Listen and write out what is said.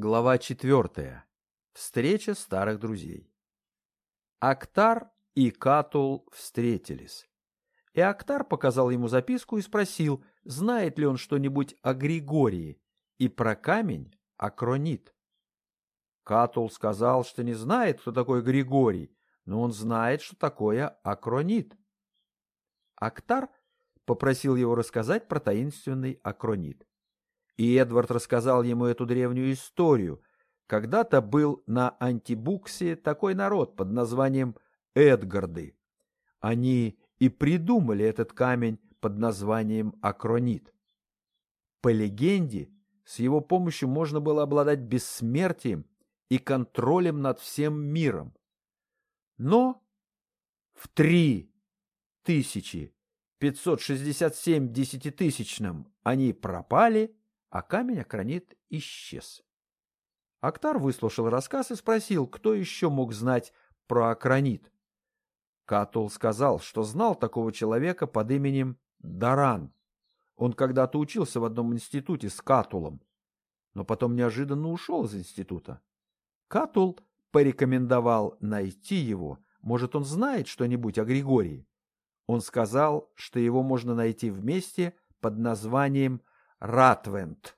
Глава четвертая. Встреча старых друзей. Актар и Катул встретились. И Актар показал ему записку и спросил, знает ли он что-нибудь о Григории и про камень Акронит. Катул сказал, что не знает, кто такой Григорий, но он знает, что такое Акронит. Актар попросил его рассказать про таинственный Акронит. И Эдвард рассказал ему эту древнюю историю. Когда-то был на Антибуксе такой народ под названием Эдгарды. Они и придумали этот камень под названием Акронит. По легенде, с его помощью можно было обладать бессмертием и контролем над всем миром. Но в три тысячи 567 десятитысячном они пропали, а камень Акронит исчез. Актар выслушал рассказ и спросил, кто еще мог знать про Акронит. Катул сказал, что знал такого человека под именем Даран. Он когда-то учился в одном институте с Катулом, но потом неожиданно ушел из института. Катул порекомендовал найти его, может, он знает что-нибудь о Григории. Он сказал, что его можно найти вместе под названием Ратвент.